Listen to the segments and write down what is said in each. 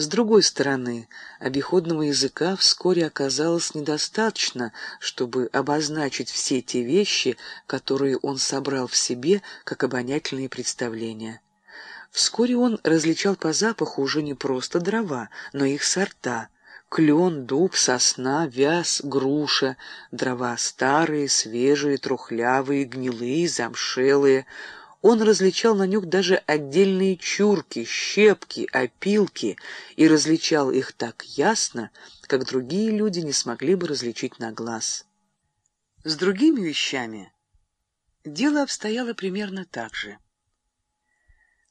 С другой стороны, обиходного языка вскоре оказалось недостаточно, чтобы обозначить все те вещи, которые он собрал в себе как обонятельные представления. Вскоре он различал по запаху уже не просто дрова, но их сорта — клен, дуб, сосна, вяз, груша, дрова старые, свежие, трухлявые, гнилые, замшелые — он различал на нюх даже отдельные чурки, щепки, опилки и различал их так ясно, как другие люди не смогли бы различить на глаз. С другими вещами дело обстояло примерно так же.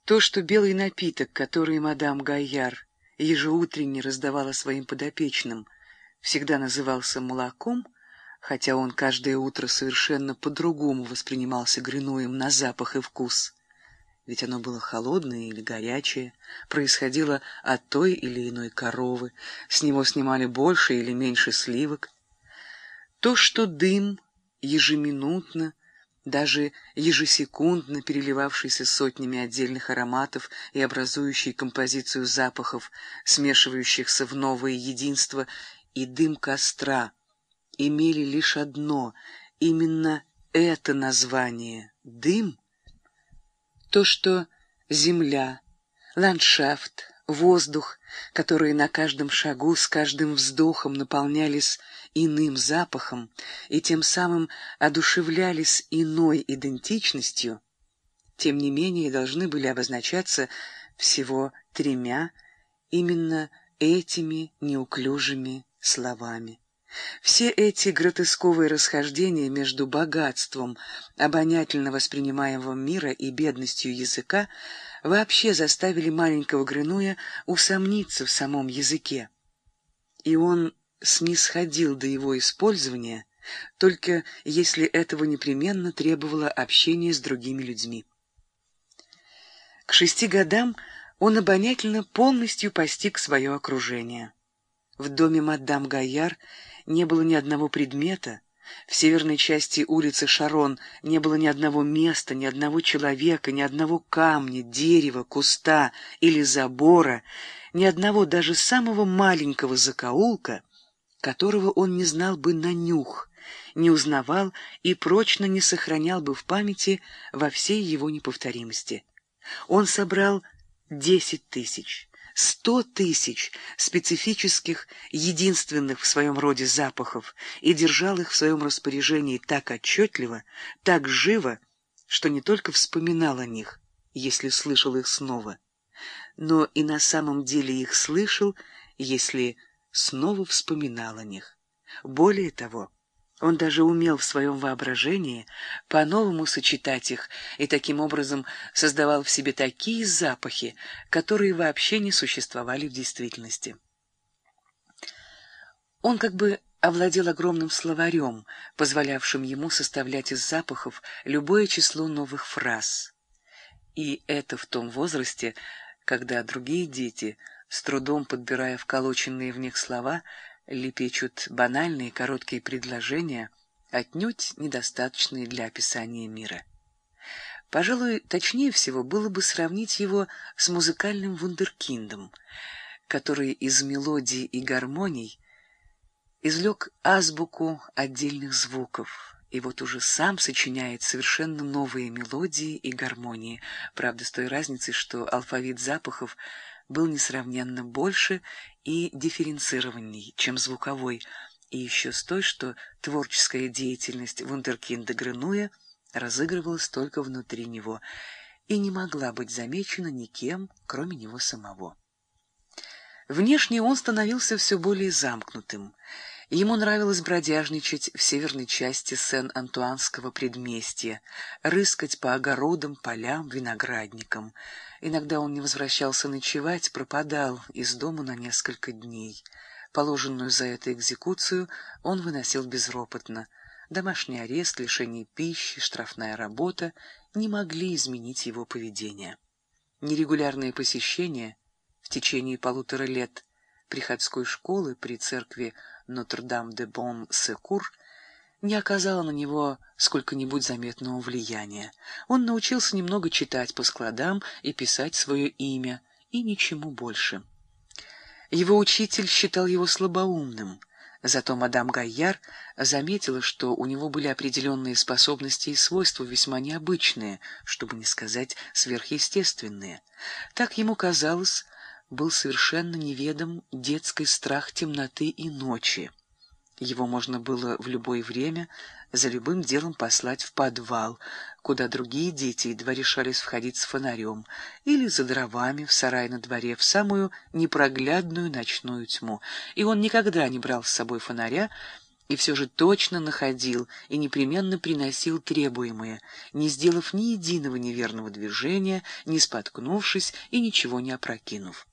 То, что белый напиток, который мадам Гайяр ежеутренне раздавала своим подопечным, всегда назывался молоком — хотя он каждое утро совершенно по-другому воспринимался Гринуем на запах и вкус. Ведь оно было холодное или горячее, происходило от той или иной коровы, с него снимали больше или меньше сливок. То, что дым ежеминутно, даже ежесекундно переливавшийся сотнями отдельных ароматов и образующий композицию запахов, смешивающихся в новое единство, и дым костра — имели лишь одно, именно это название — дым, то, что земля, ландшафт, воздух, которые на каждом шагу с каждым вздохом наполнялись иным запахом и тем самым одушевлялись иной идентичностью, тем не менее должны были обозначаться всего тремя именно этими неуклюжими словами. Все эти гротесковые расхождения между богатством обонятельно воспринимаемого мира и бедностью языка вообще заставили маленького Грынуя усомниться в самом языке. И он снисходил до его использования, только если этого непременно требовало общение с другими людьми. К шести годам он обонятельно полностью постиг свое окружение. В доме мадам Гайяр не было ни одного предмета, в северной части улицы Шарон не было ни одного места, ни одного человека, ни одного камня, дерева, куста или забора, ни одного даже самого маленького закоулка, которого он не знал бы на нюх, не узнавал и прочно не сохранял бы в памяти во всей его неповторимости. Он собрал десять тысяч сто тысяч специфических, единственных в своем роде запахов и держал их в своем распоряжении так отчетливо, так живо, что не только вспоминал о них, если слышал их снова, но и на самом деле их слышал, если снова вспоминал о них. Более того, он даже умел в своем воображении по-новому сочетать их и таким образом создавал в себе такие запахи, которые вообще не существовали в действительности. Он как бы овладел огромным словарем, позволявшим ему составлять из запахов любое число новых фраз. И это в том возрасте, когда другие дети, с трудом подбирая вколоченные в них слова, лепечут банальные короткие предложения, отнюдь недостаточные для описания мира. Пожалуй, точнее всего было бы сравнить его с музыкальным вундеркиндом, который из мелодий и гармоний извлек азбуку отдельных звуков, и вот уже сам сочиняет совершенно новые мелодии и гармонии, правда, с той разницей, что алфавит запахов был несравненно больше и дифференцированней, чем звуковой, и еще с той, что творческая деятельность вундеркинда Грынуя разыгрывалась только внутри него и не могла быть замечена никем, кроме него самого. Внешне он становился все более замкнутым. Ему нравилось бродяжничать в северной части Сен-Антуанского предместья, рыскать по огородам, полям, виноградникам — Иногда он не возвращался ночевать, пропадал из дома на несколько дней. Положенную за это экзекуцию он выносил безропотно. Домашний арест, лишение пищи, штрафная работа не могли изменить его поведение. Нерегулярные посещения в течение полутора лет приходской школы при церкви Нотр-Дам-де-Бон-Секур не оказало на него сколько-нибудь заметного влияния. Он научился немного читать по складам и писать свое имя, и ничему больше. Его учитель считал его слабоумным, зато мадам Гайяр заметила, что у него были определенные способности и свойства весьма необычные, чтобы не сказать сверхъестественные. Так ему казалось, был совершенно неведом детский страх темноты и ночи. Его можно было в любое время за любым делом послать в подвал, куда другие дети едва решались входить с фонарем, или за дровами в сарай на дворе в самую непроглядную ночную тьму. И он никогда не брал с собой фонаря, и все же точно находил и непременно приносил требуемое, не сделав ни единого неверного движения, не споткнувшись и ничего не опрокинув.